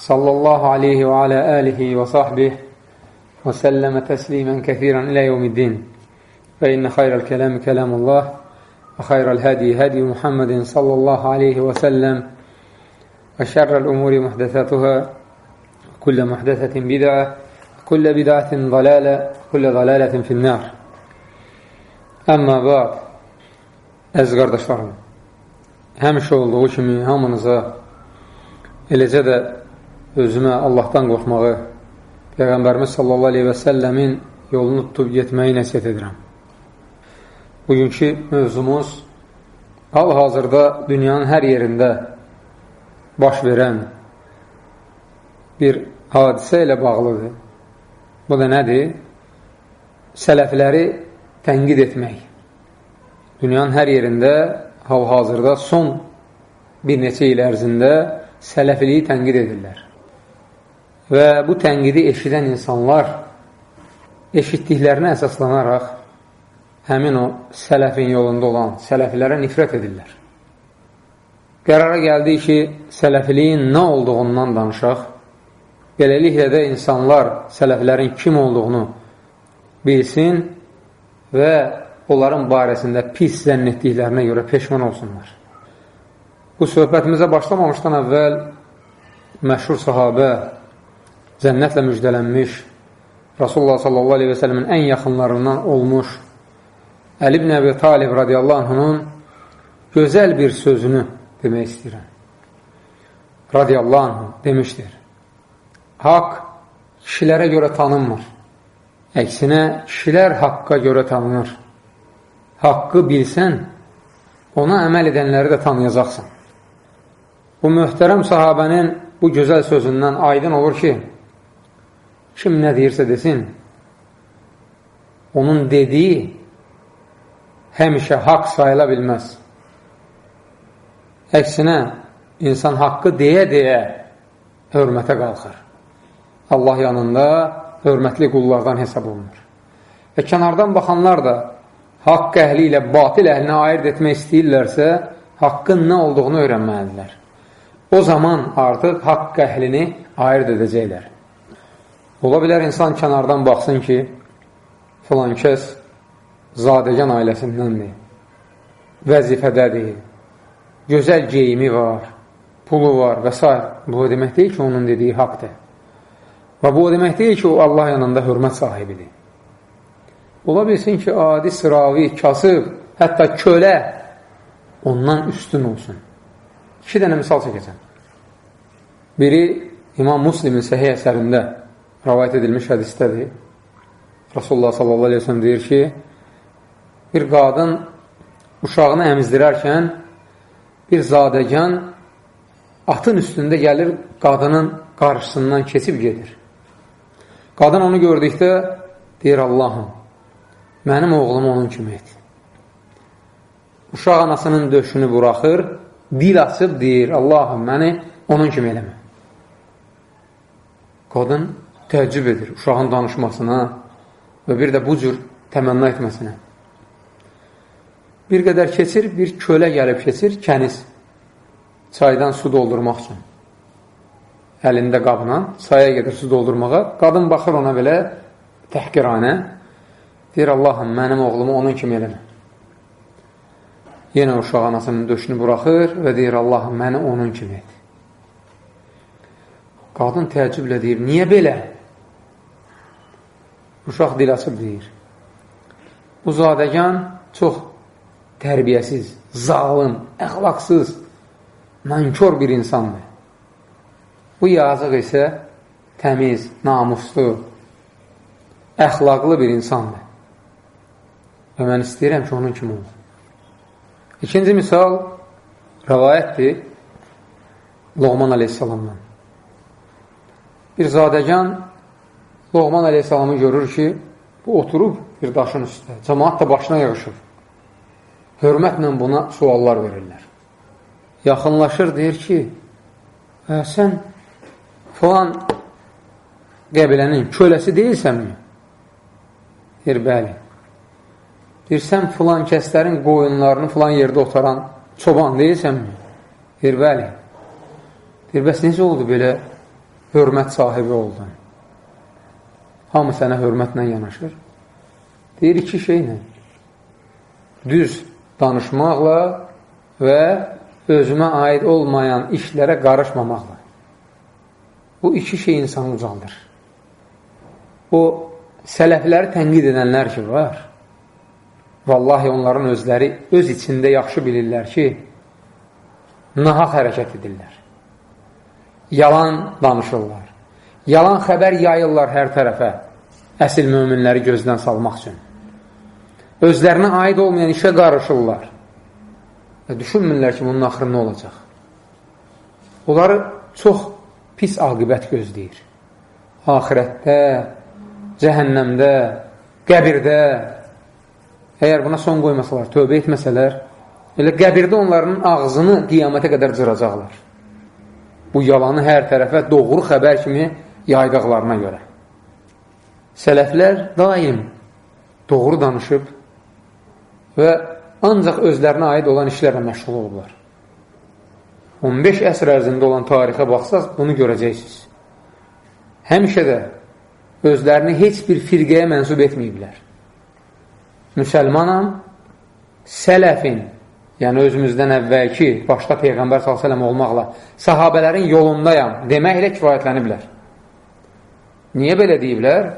صلى الله عليه وعلى آله وصحبه وسلم تسليما كثيرا إلى يوم الدين. فإن خير الكلام كلام الله وخير الهدي هدي محمد صلى الله عليه وسلم وشر الأمور محدثاتها كل محدثة بدعة كل بدعة ضلالة كل ضلالة في النار. Əmmə bəd, əziz qardaşlarım, həmişə olduğu kimi hamınıza, eləcə də özümə Allahdan qorxmağı, Peyğəmbərimiz sallallahu aleyhi və səlləmin yolunu tutub getməyi nəsiyyət edirəm. Bugünkü mövzumuz hal-hazırda dünyanın hər yerində baş verən bir hadisə ilə bağlıdır. Bu da nədir? Sələfləri tənqid etmək. Dünyanın hər yerində hal-hazırda son bir neçə il ərzində sələfiliyi tənqid edirlər. Və bu tənqidi eşidən insanlar eşitdiklərinə əsaslanaraq həmin o sələfin yolunda olan sələfilərə nifrət edirlər. Qərara gəldi ki, sələfiliyin nə olduğundan danışaq, beləliklə də insanlar sələflərin kim olduğunu bilsin və onların barəsində pis zənn etdiklərinə görə peşman olsunlar. Bu söhbətimizə başlamamışdan əvvəl məşhur sahabə, cənnətlə müjdələnmiş, Rasulullah sallallahu aleyhi və sələmin ən yaxınlarından olmuş Əli ibn Əbi Talib radiyallahu anhunun gözəl bir sözünü demək istəyirəm. Radiyallahu anh demişdir. Haqq kişilərə görə tanınmır. Əksinə, kişilər haqqa görə tanınır. Haqqı bilsən, ona əməl edənləri də tanıyacaqsan. Bu möhtərəm sahabənin bu gözəl sözündən aydın olur ki, kim nə deyirsə desin, onun dediyi həmişə haqq sayıla bilməz. Əksinə, insan haqqı deyə-deyə hörmətə qalxır. Allah yanında hörmətli qullardan hesab olunur. Və kənardan baxanlar da haqq əhli ilə batil əhlinə ayırt etmək istəyirlərsə, haqqın nə olduğunu öyrənməlidirlər. O zaman artıq haqq əhlini ayırt edəcəklər. Ola bilər insan kənardan baxsın ki, filan kəs zadəgan ailəsindəndir, vəzifədədir, gözəl geyimi var, pulu var və s. Bu demək deyil ki, onun dediyi haqdır. Və bu o demək deyil ki, o Allah yanında hörmət sahibidir. Ola bilsin ki, adi, sıravi, kasıb, hətta kölə ondan üstün olsun. İki dənə misal çəkəcəm. Biri İmam Muslimin səhiyyə əsərində rəvayət edilmiş hədistədir. Rasulullah sallallahu aleyhi ve sellem deyir ki, bir qadın uşağını əmizdirərkən bir zadəgan atın üstündə gəlir, qadının qarşısından keçib gedir. Qadın onu gördükdə deyir, Allahım, mənim oğlum onun kimi et. Uşaq anasının döşünü buraxır, dil açıb deyir, Allahım, məni onun kimi eləmə. Qadın təəccüb edir uşağın danışmasına və bir də bu cür təmənna etməsinə. Bir qədər keçir, bir kölə gəlib keçir, kəniz çaydan su doldurmaq üçün əlində qabla saya gedir su doldurmağa. Qadın baxır ona belə təhqiranə. Deyir, Allahım, mənim oğlumu onun kimi eləmə. Yenə uşaq anasının döşünü buraxır və deyir, Allahım, məni onun kimi et. Qadın təəccüblə deyir, niyə belə? Uşaq dil açıb deyir. Bu zadəgan çox tərbiyəsiz, zalım, əxlaqsız, nankör bir insandır. Bu yazıq isə təmiz, namuslu, əxlaqlı bir insandır. Və mən istəyirəm ki, onun kimi olsun. İkinci misal rəvayətdir Loğman aleyhissalamdan. Bir zadəgan Loğman aleyhissalamı görür ki, bu oturub bir daşın üstə. Cəmaat da başına yığışır. Hörmətlə buna suallar verirlər. Yaxınlaşır, deyir ki, hə, sən filan qəbilənin köləsi deyilsənmi? Deyir, bəli. Deyir, sən filan kəslərin qoyunlarını filan yerdə otaran çoban deyilsənmi? Deyir, bəli. Deyir, bəs necə oldu belə hörmət sahibi oldun? Hamı sənə hörmətlə yanaşır. Deyir, iki şeylə. Düz danışmaqla və özümə aid olmayan işlərə qarışmamaqla. Bu iki şey insanı ucaldır. O, sələfləri tənqid edənlər ki, var. Vallahi onların özləri öz içində yaxşı bilirlər ki, nahaq hərəkət edirlər. Yalan danışırlar. Yalan xəbər yayırlar hər tərəfə əsil möminləri gözdən salmaq üçün. Özlərinə aid olmayan işə qarışırlar. Və düşünmürlər ki, bunun axırı nə olacaq? Onları çox pis aqibət gözləyir. Ahirətdə, cəhənnəmdə, qəbirdə, əgər buna son qoymasalar, tövbə etməsələr, elə qəbirdə onların ağzını qiyamətə qədər cıracaqlar. Bu yalanı hər tərəfə doğru xəbər kimi yaydıqlarına görə. Sələflər daim doğru danışıb və ancaq özlərinə aid olan işlərlə məşğul olurlar. 15 əsr ərzində olan tarixə baxsaq, bunu görəcəksiniz. Həmişə də özlərini heç bir firqəyə mənsub etməyiblər. Müsəlmanam, sələfin, yəni özümüzdən əvvəlki, başda Peyğəmbər s.ə.v olmaqla, sahabələrin yolundayam deməklə kifayətləniblər. Niyə belə deyiblər?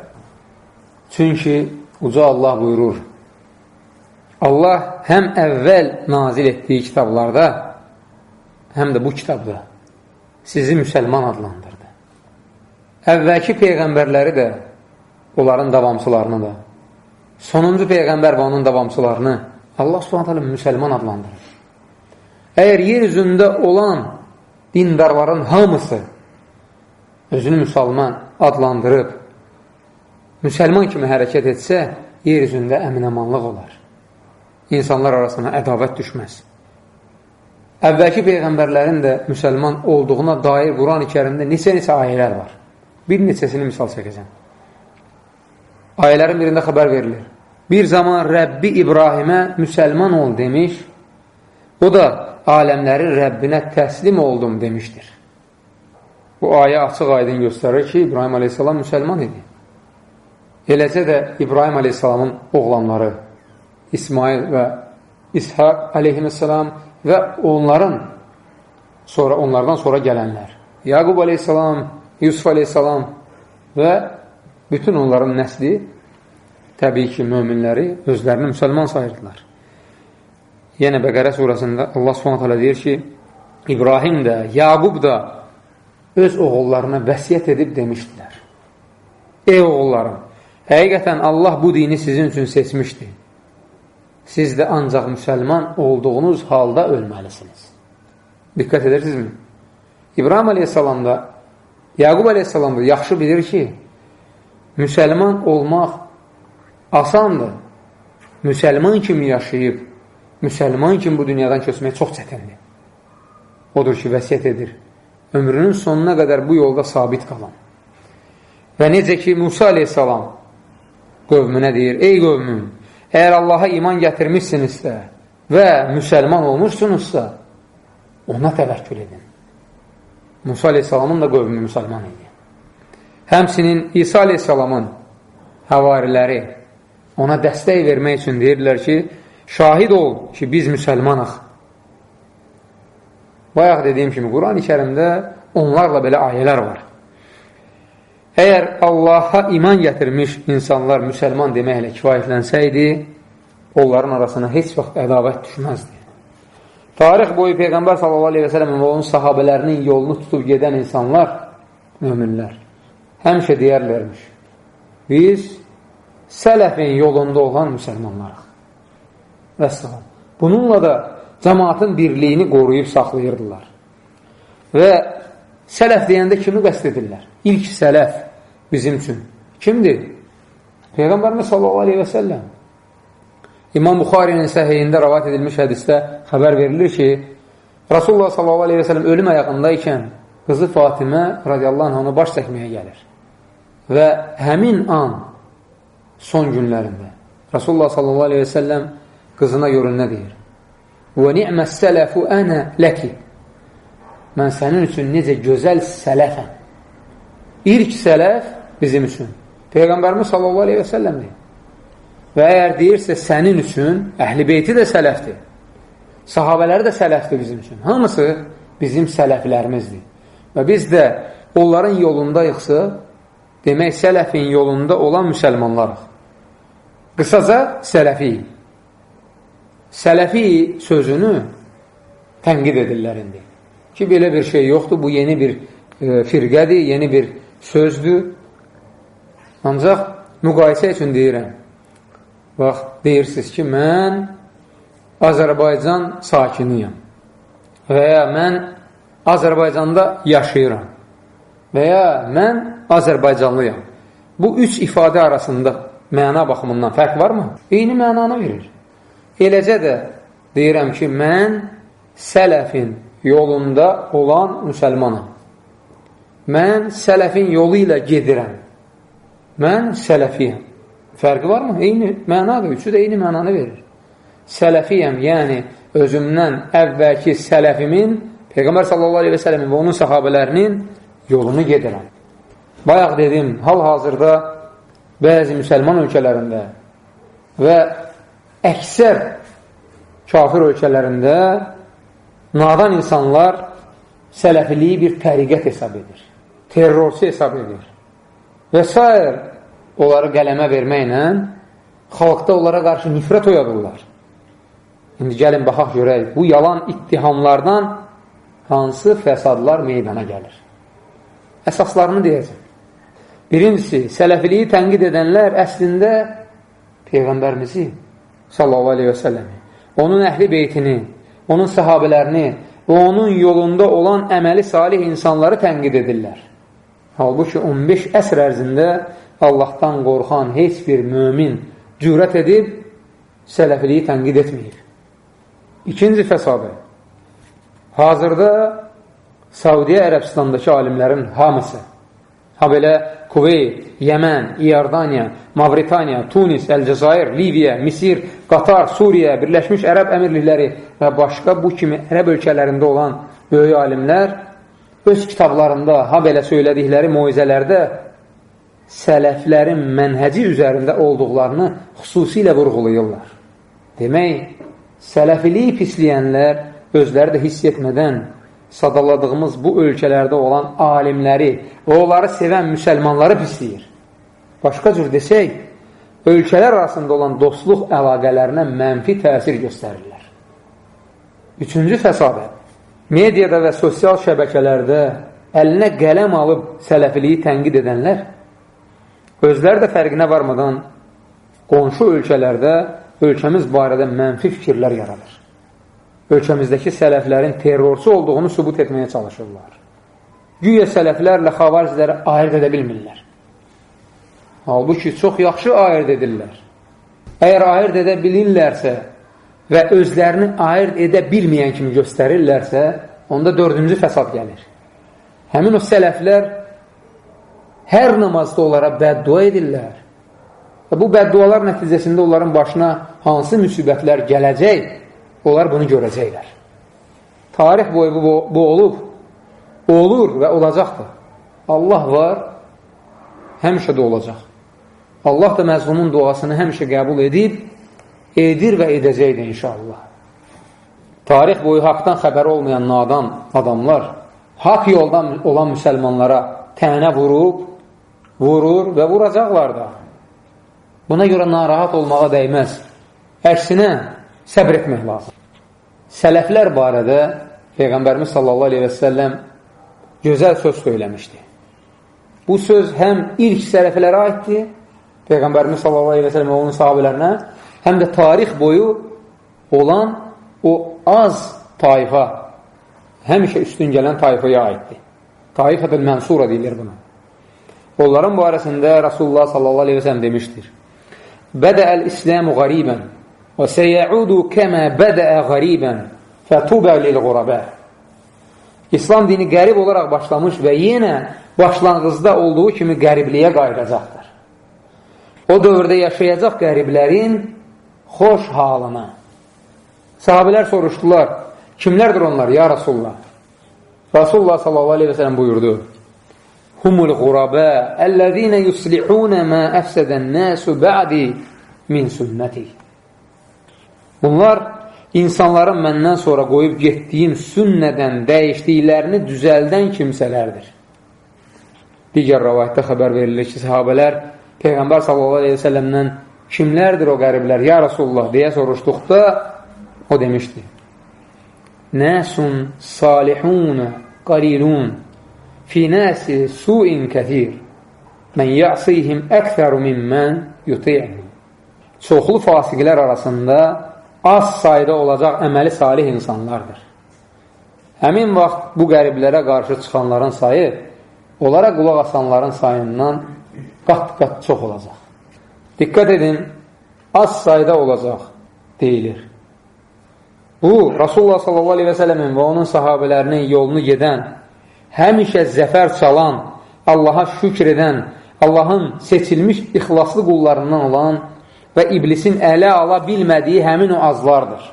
Çünki uca Allah buyurur, Allah həm əvvəl nazil etdiyi kitablarda, həm də bu kitabda sizi müsəlman adlandırdı. Əvvəlki peyğəmbərləri də, onların davamçılarını da, sonuncu peyğəmbər və onun davamçılarını Allah subhanət müsəlman adlandırır. Əgər yer üzündə olan dindarların hamısı özünü müsəlman adlandırıb, müsəlman kimi hərəkət etsə, yer üzündə əminəmanlıq olar insanlar arasına ədavət düşməz. Əvvəlki peyğəmbərlərin də müsəlman olduğuna dair Quran-ı kərimdə neçə-neçə ayələr var. Bir neçəsini misal çəkəcəm. Ayələrin birində xəbər verilir. Bir zaman Rəbbi İbrahimə müsəlman ol demiş, o da aləmlərin Rəbbinə təslim oldum demişdir. Bu ayə açıq aydın göstərir ki, İbrahim aleyhissalam müsəlman idi. Eləcə də İbrahim aleyhissalamın oğlanları, İsmail və İshaq aleyhissalam və onların sonra onlardan sonra gələnlər. Yaqub aleyhissalam, Yusuf aleyhissalam və bütün onların nəsli təbii ki, möminləri özlərini müsəlman sayırdılar. Yenə Bəqərə surəsində Allah subhanət deyir ki, İbrahim də, Yaqub da öz oğullarına vəsiyyət edib demişdilər. Ey oğullarım, həqiqətən Allah bu dini sizin üçün seçmişdir siz də ancaq müsəlman olduğunuz halda ölməlisiniz. Diqqət edirsinizmi? İbrahim aleyhissalam da, Yaqub aleyhissalam da yaxşı bilir ki, müsəlman olmaq asandır. Müsəlman kimi yaşayıb, müsəlman kimi bu dünyadan köçmək çox çətindir. Odur ki, vəsiyyət edir. Ömrünün sonuna qədər bu yolda sabit qalan. Və necə ki, Musa aleyhissalam qövmünə deyir, ey qövmüm, Əgər Allaha iman gətirmişsinizsə və müsəlman olmuşsunuzsa, ona təvəkkül edin. Musa aleyhissalamın da qövmü müsəlman idi. Həmsinin İsa aleyhissalamın həvariləri ona dəstək vermək üçün deyirlər ki, şahid ol ki, biz müsəlmanıq. Bayaq dediyim kimi, Quran-ı kərimdə onlarla belə ayələr var. Əgər Allaha iman gətirmiş insanlar müsəlman deməklə kifayətlənsəydi, onların arasına heç vaxt ədavət düşməzdi. Tarix boyu Peyğəmbər s.a.v. və onun sahabələrinin yolunu tutub gedən insanlar, möminlər, həmişə deyərlərmiş, biz sələfin yolunda olan müsəlmanlarıq. Və salam. Bununla da cəmaatın birliyini qoruyub saxlayırdılar. Və sələf deyəndə kimi qəst edirlər? İlk sələf bizim üçün Kimdir? Peyğəmbərimiz sallallahu aleyhi və səlləm. İmam Buxarinin səhiyində rəvat edilmiş hədisdə xəbər verilir ki, Rasulullah sallallahu aleyhi və səlləm ölüm ayağındaykən qızı Fatimə radiyallahu anh onu baş çəkməyə gəlir. Və həmin an son günlərində Rasulullah sallallahu aleyhi və səlləm qızına görün nə deyir? Və ni'məs sələfu ənə ləki Mən sənin üçün necə gözəl sələfəm. İlk sələf bizim üçün. Peyğəmbərimiz sallallahu aleyhi və səlləmdir. Və əgər deyirsə sənin üçün, əhl-i beyti də sələfdir. Sahabələri də sələfdir bizim üçün. Hamısı bizim sələflərimizdir. Və biz də onların yolundayıqsa, demək sələfin yolunda olan müsəlmanlarıq. Qısaca sələfi. Sələfi sözünü tənqid edirlər indi. Ki, belə bir şey yoxdur, bu yeni bir e, firqədir, yeni bir sözdür. Ancaq müqayisə üçün deyirəm. Bax, deyirsiniz ki, mən Azərbaycan sakiniyəm və ya mən Azərbaycanda yaşayıram və ya mən Azərbaycanlıyam. Bu üç ifadə arasında məna baxımından fərq varmı? Eyni mənanı verir. Eləcə də deyirəm ki, mən sələfin yolunda olan müsəlmanam. Mən sələfin yolu ilə gedirəm. Mən sələfiyəm. Fərqi varmı? Eyni mənadır. Üçü də eyni mənanı verir. Sələfiyəm, yəni özümdən əvvəlki sələfimin Peyğəmbər sallallahu aleyhi və sələmin və onun səhabələrinin yolunu gedirəm. Bayaq dedim, hal-hazırda bəzi müsəlman ölkələrində və əksər kafir ölkələrində nadan insanlar sələfiliyi bir təriqət hesab edir, terrorçu hesab edir və s. onları qələmə verməklə xalqda onlara qarşı nifrət oyadırlar. İndi gəlin, baxaq görək, bu yalan ittihamlardan hansı fəsadlar meydana gəlir? Əsaslarını deyəcəm. Birincisi, sələfiliyi tənqid edənlər əslində Peyğəmbərimizi sallallahu aleyhi və səlləmi, onun əhli beytini, onun səhabələrini və onun yolunda olan əməli salih insanları tənqid edirlər. Halbuki 15 əsr ərzində Allahdan qorxan heç bir mömin cürət edib sələfiliyi tənqid etməyib. İkinci fəsadı. Hazırda Saudiyə Ərəbistandakı alimlərin hamısı, ha belə Kuveyt, Yəmən, İordaniya, Mavritaniya, Tunis, Əlcəzair, Liviya, Misir, Qatar, Suriyə, Birləşmiş Ərəb Əmirlikləri və başqa bu kimi ərəb ölkələrində olan böyük alimlər öz kitablarında, ha belə söylədikləri moizələrdə sələflərin mənhəci üzərində olduqlarını xüsusilə vurğulayırlar. Demək, sələfiliyi pisləyənlər özləri də hiss etmədən sadaladığımız bu ölkələrdə olan alimləri və onları sevən müsəlmanları pisləyir. Başqa cür desək, ölkələr arasında olan dostluq əlaqələrinə mənfi təsir göstərirlər. Üçüncü fəsadət. Mediada və sosial şəbəkələrdə əlinə qələm alıb sələfiliyi tənqid edənlər özləri də fərqinə varmadan qonşu ölkələrdə ölkəmiz barədə mənfi fikirlər yaradır ölkəmizdəki sələflərin terrorçu olduğunu sübut etməyə çalışırlar. Güya sələflərlə xavariciləri ayırt edə bilmirlər. Halbuki çox yaxşı ayırt edirlər. Əgər ayırt edə bilirlərsə və özlərini ayırt edə bilməyən kimi göstərirlərsə, onda dördüncü fəsad gəlir. Həmin o sələflər hər namazda onlara bəddua edirlər. Və bu bəddualar nəticəsində onların başına hansı müsibətlər gələcək, onlar bunu görəcəklər. Tarix boyu bu, bu olub, olur və olacaqdır. Allah var, həmişə də olacaq. Allah da məzlumun duasını həmişə qəbul edib, edir və edəcəkdir inşallah. Tarix boyu haqdan xəbər olmayan nadan adamlar haqq yoldan olan müsəlmanlara tənə vurub, vurur və vuracaqlar da. Buna görə narahat olmağa dəyməz. Əksinə, səbr etmək lazım. Sələflər barədə Peyğəmbərimiz sallallahu aleyhi və səlləm gözəl söz söyləmişdi. Bu söz həm ilk sələflərə aiddir, Peyğəmbərimiz sallallahu aleyhi və səlləm onun sahabələrinə, həm də tarix boyu olan o az tayfa, həmişə üstün gələn tayfaya aiddir. Taifətül mənsura deyilir buna. Onların barəsində Rasulullah sallallahu aleyhi və sələm demişdir. Bədəəl İsləmu qaribən səyəudu kəmə bədəə qaribən fətubə lil-qurabə İslam dini qərib olaraq başlamış və yenə başlanğızda olduğu kimi qəribliyə qayıdacaqdır. O dövrdə yaşayacaq qəriblərin xoş halına. Sahabilər soruşdular, kimlərdir onlar, ya Rasulullah? Rasulullah sallallahu aleyhi və sələm buyurdu, Humul qurabə əlləzinə yuslihunə mə əfsədən nəsu bə'di min sünnəti. Bunlar insanların məndən sonra qoyub getdiyim sünnədən dəyişdiklərini düzəldən kimsələrdir. Digər rəvayətdə xəbər verilir ki, sahabələr Peyğəmbər s.a.v-dən kimlərdir o qəriblər, ya Rasulullah deyə soruşduqda o demişdi. Nəsun salihunə qarilun fi nəsi suin kəthir mən yəsihim əksəru mimmən yuti'in. Çoxlu fasiqlər arasında az sayda olacaq əməli salih insanlardır. Həmin vaxt bu qəriblərə qarşı çıxanların sayı onlara qulaq asanların sayından qat-qat çox olacaq. Diqqət edin, az sayda olacaq deyilir. Bu, Rasulullah s.a.v-in və onun sahabələrinin yolunu gedən, həmişə zəfər çalan, Allaha şükr edən, Allahın seçilmiş ixlaslı qullarından olan və iblisin ələ ala bilmədiyi həmin o azlardır.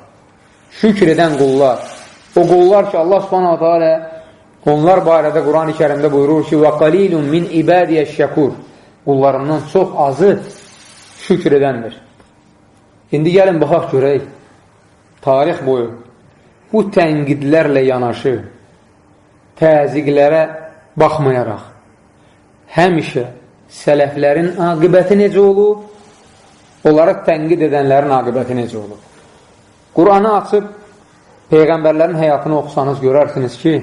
Şükr edən qullar. O qullar ki, Allah subhanahu teala onlar barədə Quran-ı kərimdə buyurur ki, وَقَلِيلٌ مِنْ إِبَادِيَ الشَّكُرِ Qullarından çox azı şükr edəndir. İndi gəlin, baxaq görək, tarix boyu bu tənqidlərlə yanaşı, təziqlərə baxmayaraq, həmişə sələflərin aqibəti necə olub, onları tənqid edənlərin aqibəti necə olub? Quranı açıb Peyğəmbərlərin həyatını oxusanız görərsiniz ki,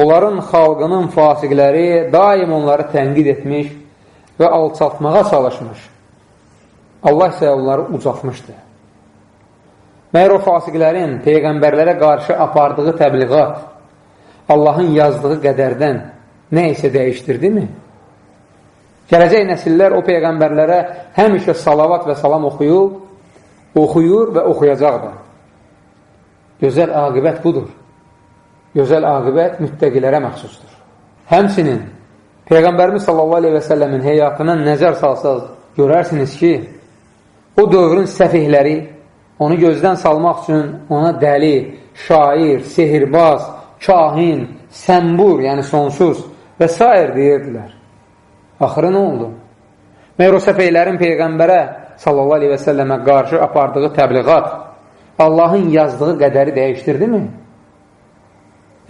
onların xalqının fasiqləri daim onları tənqid etmiş və alçaltmağa çalışmış. Allah isə onları ucaltmışdı. Məyər o fasiqlərin Peyğəmbərlərə qarşı apardığı təbliğat Allahın yazdığı qədərdən nə isə dəyişdirdi mi? Gələcək nəsillər o Peyğəmbərlərə həmişə salavat və salam oxuyub, oxuyur və oxuyacaqdır. Gözəl aqibət budur. Gözəl aqibət müttəqilərə məxsusdur. Həmsinin Peyğəmbərimiz sallallahu aleyhi və səlləmin həyatına nəzər salsaz görərsiniz ki, o dövrün səfihləri onu gözdən salmaq üçün ona dəli, şair, sehirbaz, kahin, səmbur, yəni sonsuz və s. deyirdilər. Axırı nə oldu? Məyər o səfəylərin Peyğəmbərə sallallahu aleyhi və səlləmə qarşı apardığı təbliğat Allahın yazdığı qədəri dəyişdirdimi?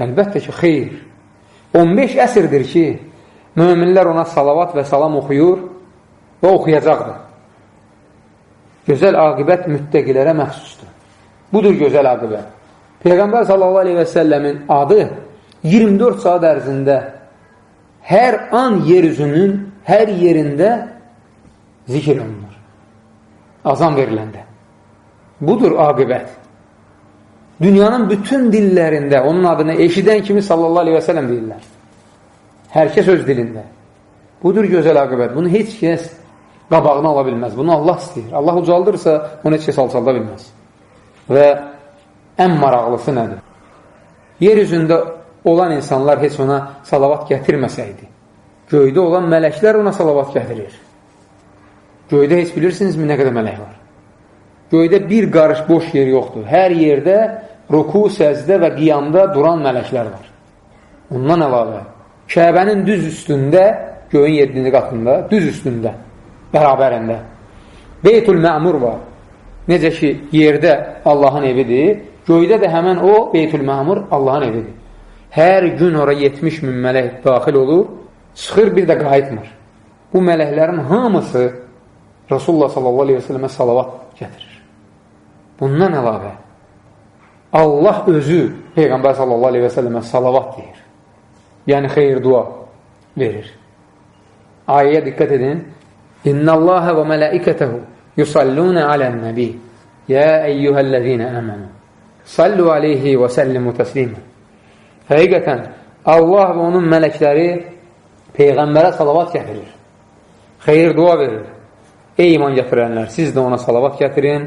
Əlbəttə ki, xeyr. 15 əsrdir ki, müminlər ona salavat və salam oxuyur və oxuyacaqdır. Gözəl aqibət müttəqilərə məxsusdur. Budur gözəl aqibət. Peyğəmbər sallallahu aleyhi və səlləmin adı 24 saat ərzində hər an yer üzünün hər yerində zikr olunur. Azam veriləndə. Budur aqibət. Dünyanın bütün dillərində onun adını eşidən kimi sallallahu aleyhi və sələm deyirlər. Hər kəs öz dilində. Budur gözəl aqibət. Bunu heç kəs qabağına ala bilməz. Bunu Allah istəyir. Allah ucaldırsa, onu heç kəs alçalda bilməz. Və ən maraqlısı nədir? Yer üzündə olan insanlar heç ona salavat gətirməsəydi, göydə olan mələklər ona salavat gətirir. Göydə heç bilirsinizmi nə qədər mələk var? Göydə bir qarış boş yer yoxdur. Hər yerdə ruku, səzdə və qiyamda duran mələklər var. Ondan əlavə, Kəbənin düz üstündə, göyün 7-ci qatında, düz üstündə, bərabərində. Beytul Məmur var. Necə ki, yerdə Allahın evidir, göydə də həmən o Beytul Məmur Allahın evidir. Hər gün ora 70 min mələk daxil olur, çıxır, bir də qayıtmır. Bu mələklərin hamısı Rasulullah s.a.v. salavat gətirir. Bundan əlavə, Allah özü Peyğəmbər s.a.v. salavat deyir. Yəni, xeyir dua verir. Ayəyə diqqət edin. İnna Allaha və mələikətəhu yusalluna alən nəbi. Yə əyyuhəl-ləzinə əmənu. Sallu aleyhi və səllimu təslimə. Həqiqətən, Allah və onun mələkləri Peyğəmbərə salavat gətirir. Xeyir dua verir. Ey iman gətirənlər, siz də ona salavat gətirin,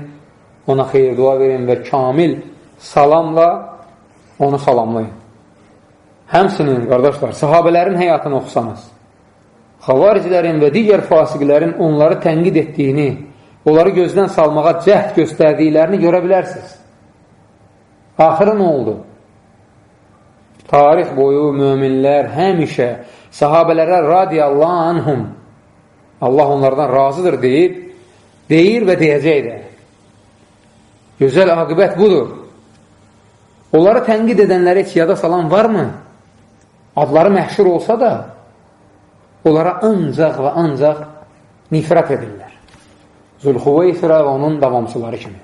ona xeyir dua verin və kamil salamla onu salamlayın. Həmsinin, qardaşlar, sahabələrin həyatını oxusanız, xavaricilərin və digər fasiqlərin onları tənqid etdiyini, onları gözdən salmağa cəhd göstərdiklərini görə bilərsiniz. Axırı nə oldu? Tarix boyu möminlər həmişə sahabələrə radiyallahu anhum Allah onlardan razıdır deyib, deyir və deyəcək də. Gözəl aqibət budur. Onları tənqid edənləri heç yada salan varmı? Adları məhşur olsa da, onlara ancaq və ancaq nifrət edirlər. Zülxuveysirə və onun davamçıları kimi.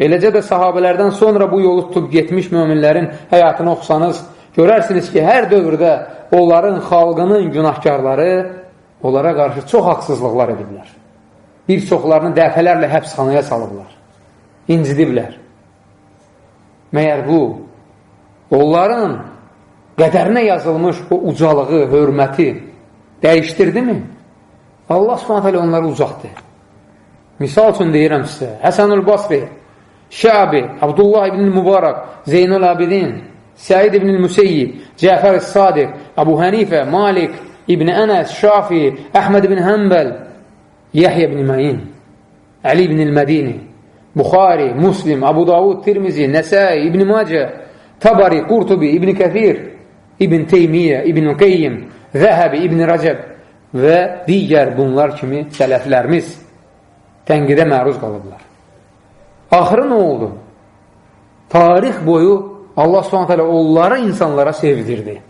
Eləcə də sahabələrdən sonra bu yolu tutub getmiş möminlərin həyatını oxusanız, görərsiniz ki, hər dövrdə onların xalqının günahkarları onlara qarşı çox haqsızlıqlar ediblər. Bir çoxlarını dəfələrlə həbsxanaya salıblar, incidiblər. Məyər bu, onların qədərinə yazılmış o ucalığı, hörməti dəyişdirdimi? Allah s.ə.v. onları uzaqdı. Misal üçün deyirəm sizə, Həsənül Basri, Şəbi, Abdullah ibn Mübarək, Zeynul Abidin, Səid ibn Müseyyib, Cəfər Sadiq, Abu Hənifə, Malik, İbn Ənəs, Şafi, Əhməd ibn Həmbəl, Yəhyə ibn Məyin, Əli ibn Mədini, Buxari, Muslim, Abu Davud, Tirmizi, Nəsai, İbn Macə, Tabari, Qurtubi, İbn Kəfir, İbn Teymiyyə, İbn Qeyyim, Zəhəbi, İbn Rəcəb və digər bunlar kimi sələflərimiz tənqidə məruz qalıblar. Axırı nə oldu? Tarix boyu Allah s.ə.v. onları insanlara sevdirdi.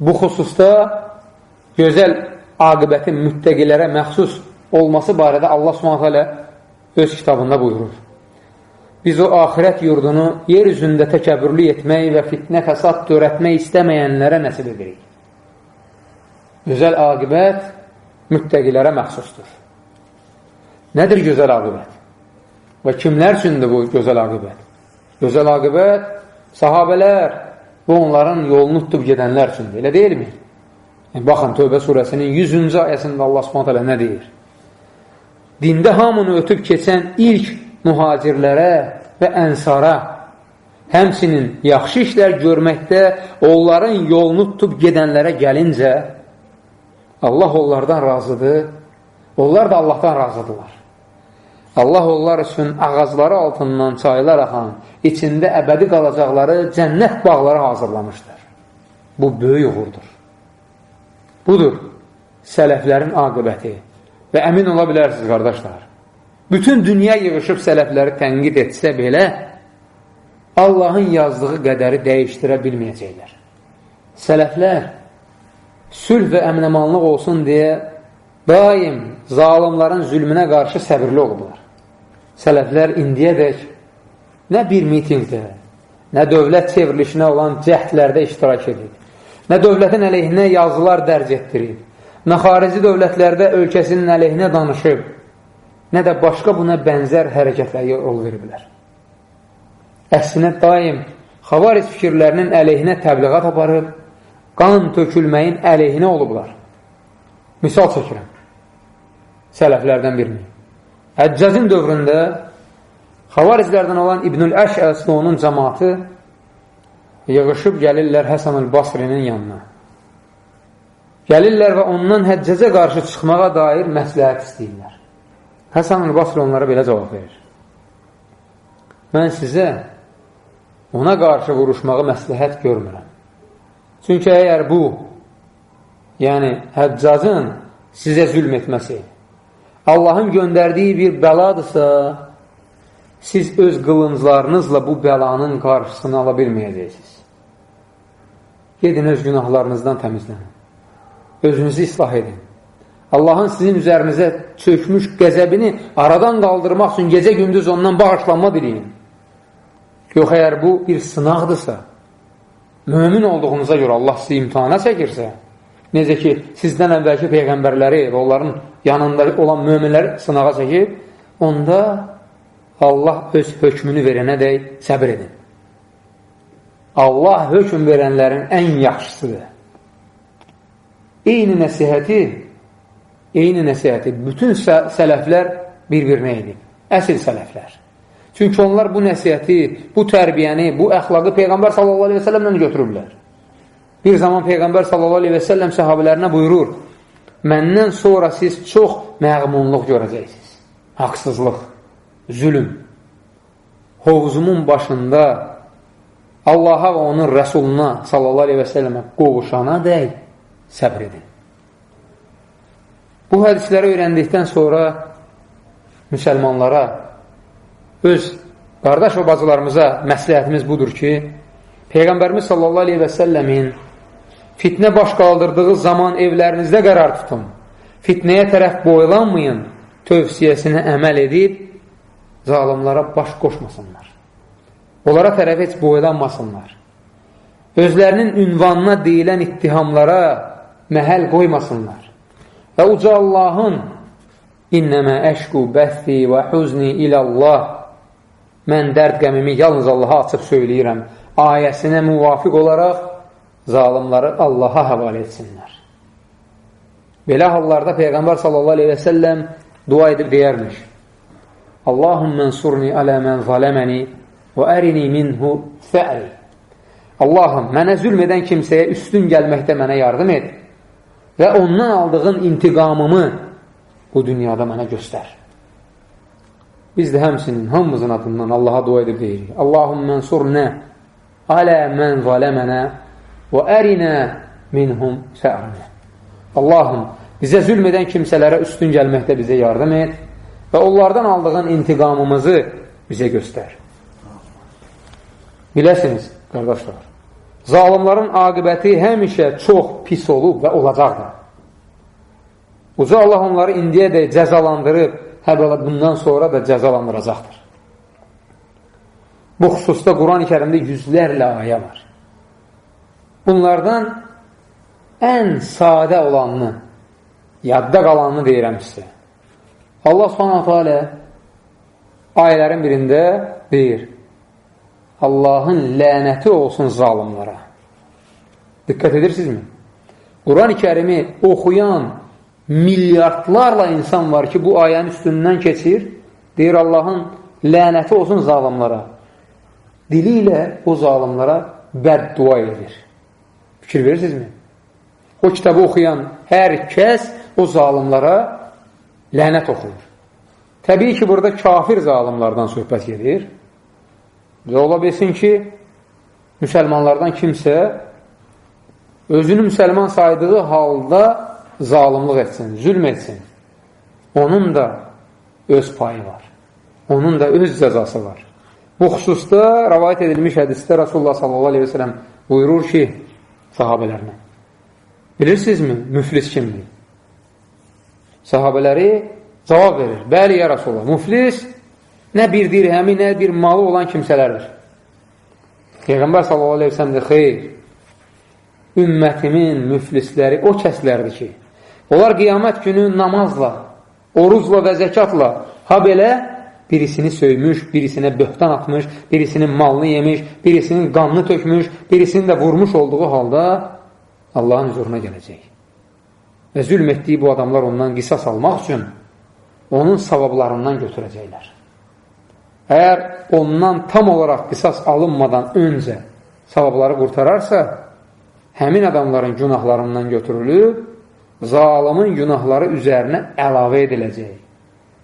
Bu xüsusda gözəl aqibətin müttəqilərə məxsus olması barədə Allah s.ə.v. öz kitabında buyurur. Biz o axirət yurdunu yer üzündə təkəbürlü etmək və fitnə fəsad törətmək istəməyənlərə nəsib edirik. Gözəl aqibət müttəqilərə məxsusdur. Nədir gözəl aqibət? Və kimlər üçündür bu gözəl aqibət? Gözəl aqibət sahabələr və onların yolunu tutub gedənlər üçündür. Elə deyilmi? Yəni, baxın, Tövbə surəsinin 100-cü ayəsində Allah subhanət nə deyir? Dində hamını ötüb keçən ilk mühacirlərə və ənsara, həmsinin yaxşı işlər görməkdə onların yolunu tutub gedənlərə gəlincə, Allah onlardan razıdır, onlar da Allahdan razıdırlar. Allah onlar üçün ağacları altından çaylar axan, içində əbədi qalacaqları cənnət bağları hazırlamışdır. Bu böyük uğurdur. Budur sələflərin aqibəti. Və əmin ola bilərsiniz, qardaşlar. Bütün dünya yığışıb sələfləri tənqid etsə belə, Allahın yazdığı qədəri dəyişdirə bilməyəcəklər. Sələflər sülh və əminəmanlıq olsun deyə daim zalimların zülmünə qarşı səbirli olublar. Sələflər indiyədək nə bir mitingdə, nə dövlət çevrilişinə olan cəhdlərdə iştirak edib, nə dövlətin əleyhinə yazılar dərc etdirib, nə xarici dövlətlərdə ölkəsinin əleyhinə danışıb, nə də başqa buna bənzər hərəkətlərə yol veriblər. Əksinə daim xavariz fikirlərinin əleyhinə təbliğat aparıb, qan tökülməyin əleyhinə olublar. Misal çəkirəm. Sələflərdən birini. Həccəcin dövründə xavariclərdən olan İbnül Əşəs və onun cəmatı yığışıb gəlirlər Həsən el-Basrinin yanına. Gəlirlər və ondan həccəcə qarşı çıxmağa dair məsləhət istəyirlər. Həsən el-Basri onlara belə cavab verir. Mən sizə ona qarşı vuruşmağı məsləhət görmürəm. Çünki əgər bu, yəni həccacın sizə zülm etməsi, Allahın göndərdiyi bir bəladırsa, siz öz qılınclarınızla bu bəlanın qarşısını ala bilməyəcəksiniz. Gedin öz günahlarınızdan təmizlənin. Özünüzü islah edin. Allahın sizin üzərinizə çökmüş qəzəbini aradan qaldırmaq üçün gecə-gündüz ondan bağışlanma diləyin. Yox, əgər bu bir sınaqdırsa, mümin olduğunuza görə Allah sizi imtihana çəkirsə, necə ki, sizdən əvvəlki peyğəmbərləri və onların yanında olan möminləri sınağa çəkib, onda Allah öz hökmünü verənə dək səbir edin. Allah hökm verənlərin ən yaxşısıdır. eyni nəsihəti eyni nəsihəti bütün sələflər bir-birinə edib. Əsl sələflər. Çünki onlar bu nəsihəti, bu tərbiyəni, bu əxlaqı Peyğəmbər sallallahu aleyhi və səlləmlə götürüblər. Bir zaman Peyğəmbər səlləm səhabələrinə buyurur, məndən sonra siz çox məğmunluq görəcəksiniz. Haqsızlıq, zülüm. Hovuzumun başında Allaha və onun rəsuluna səlləmə qovuşana dək səbr edin. Bu hədisləri öyrəndikdən sonra müsəlmanlara, öz qardaş və bacılarımıza məsləhətimiz budur ki, Peyğəmbərimiz sallallahu aleyhi və səlləmin fitnə baş qaldırdığı zaman evlərinizdə qərar tutun, fitnəyə tərəf boylanmayın, tövsiyəsinə əməl edib, zalimlara baş qoşmasınlar. Onlara tərəf heç boylanmasınlar. Özlərinin ünvanına deyilən ittihamlara məhəl qoymasınlar. Və uca Allahın İnnəmə əşqu bəthi və huzni iləllah Mən dərd qəmimi yalnız Allaha açıb söyləyirəm. Ayəsinə müvafiq olaraq zalimları Allaha həvalə etsinlər. Belə hallarda Peyğəmbər sallallahu aleyhi və səlləm dua edib deyərmiş. Allahümmə ensurni alə mən zaləməni və ərini minhu fə'li. Allahım, mənə zülm edən kimsəyə üstün gəlməkdə mənə yardım et və ondan aldığın intiqamımı bu dünyada mənə göstər. Biz də həmsinin hamımızın adından Allaha dua edib deyirik. Allahümmə ensurnə alə mən zaləmənə və ərinə minhum sə'rinə. Allahım, bizə zülm edən kimsələrə üstün gəlməkdə bizə yardım et və onlardan aldığın intiqamımızı bizə göstər. Biləsiniz, qardaşlar, zalimların aqibəti həmişə çox pis olub və olacaqdır. Uca Allah onları indiyə də cəzalandırıb, həbələ bundan sonra da cəzalandıracaqdır. Bu xüsusda Quran-ı kərimdə yüzlərlə ayə var. Bunlardan ən sadə olanını, yadda qalanını deyirəm sizə. Allah subhanətə alə ayələrin birində deyir, Allahın lənəti olsun zalimlara. Diqqət edirsinizmi? Quran-ı kərimi oxuyan, milyardlarla insan var ki, bu ayənin üstündən keçir, deyir Allahın lənəti olsun zalimlara. Dili ilə o zalimlara bəddua edir. Fikir verirsinizmi? O kitabı oxuyan hər kəs o zalimlara lənət oxuyur. Təbii ki, burada kafir zalimlardan söhbət gedir. Və ola bilsin ki, müsəlmanlardan kimsə özünü müsəlman saydığı halda zalimlıq etsin, zülm etsin, onun da öz payı var. Onun da öz cəzası var. Bu xüsusda rəvayət edilmiş hədisdə Rasulullah sallallahu aleyhi ve sellem buyurur ki, sahabələrinə, bilirsinizmi, müflis kimdir? Sahabələri cavab verir, bəli, ya Rasulullah, müflis nə bir dirhəmi, nə bir malı olan kimsələrdir. Peyğəmbər sallallahu aleyhi ve sellem de, xeyr, ümmətimin müflisləri o kəslərdir ki, Onlar qiyamət günü namazla, orucla və zəkatla, ha belə birisini söymüş, birisinə böhtan atmış, birisinin malını yemiş, birisinin qanını tökmüş, birisini də vurmuş olduğu halda Allahın huzuruna gələcək. Və zülm etdiyi bu adamlar ondan qisas almaq üçün onun savablarından götürəcəklər. Əgər ondan tam olaraq qisas alınmadan öncə savabları qurtararsa, həmin adamların günahlarından götürülüb zalimin günahları üzərinə əlavə ediləcək.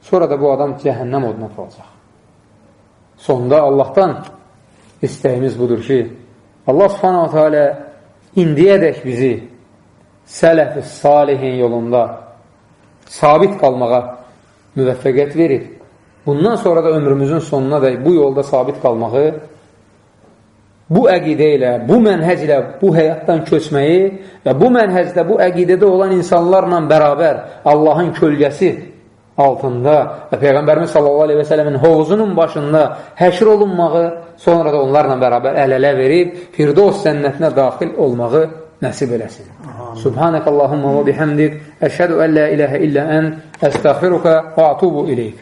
Sonra da bu adam cəhənnəm oduna atılacaq. Sonda Allahdan istəyimiz budur ki, Allah subhanahu teala indiyədək bizi sələf-i salihin yolunda sabit qalmağa müvəffəqiyyət verib. Bundan sonra da ömrümüzün sonuna da bu yolda sabit qalmağı bu əqidə ilə, bu mənhəc ilə bu həyatdan köçməyi və bu mənhəcdə, bu əqidədə olan insanlarla bərabər Allahın kölgəsi altında və Peyğəmbərimiz sallallahu aleyhi və sələmin hovuzunun başında həşr olunmağı, sonra da onlarla bərabər əl-ələ verib Firdos sənnətinə daxil olmağı nəsib eləsin. Subhanək Allahumma və bihəmdik, əşhədu ən la iləhə illə ən, əstəxfiruka və atubu iləyik.